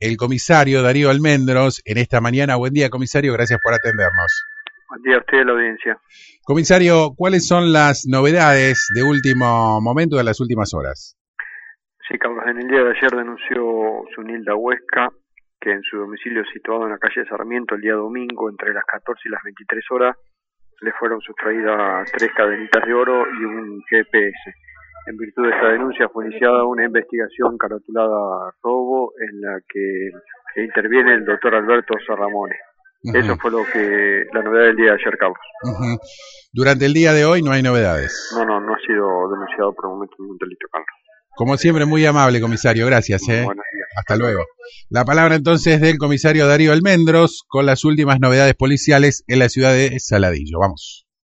el comisario Darío Almendros en esta mañana. Buen día, comisario, gracias por atendernos. Buen día a usted, la audiencia. Comisario, ¿cuáles son las novedades de último momento de las últimas horas? Sí, Carlos, en el día de ayer denunció Sunilda Huesca que en su domicilio situado en la calle Sarmiento el día domingo entre las 14 y las 23 horas le fueron sustraídas tres cadenitas de oro y un GPS. En virtud de esta denuncia fue iniciada una investigación caratulada robo en la que interviene el doctor Alberto Sarramone. Eso fue lo que la novedad del día de ayer, Carlos. Durante el día de hoy no hay novedades. No, no, no ha sido denunciado por el momento ningún delito, Carlos. Como siempre, muy amable, comisario. Gracias. ¿eh? Hasta luego. La palabra entonces del comisario Darío Almendros con las últimas novedades policiales en la ciudad de Saladillo. Vamos.